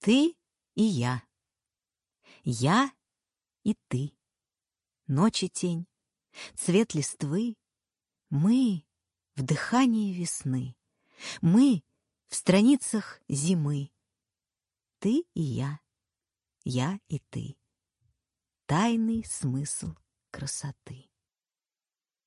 Ты и я. Я и ты. Ночи тень, цвет листвы. Мы в дыхании весны. Мы в страницах зимы. Ты и я, я и ты. Тайный смысл красоты.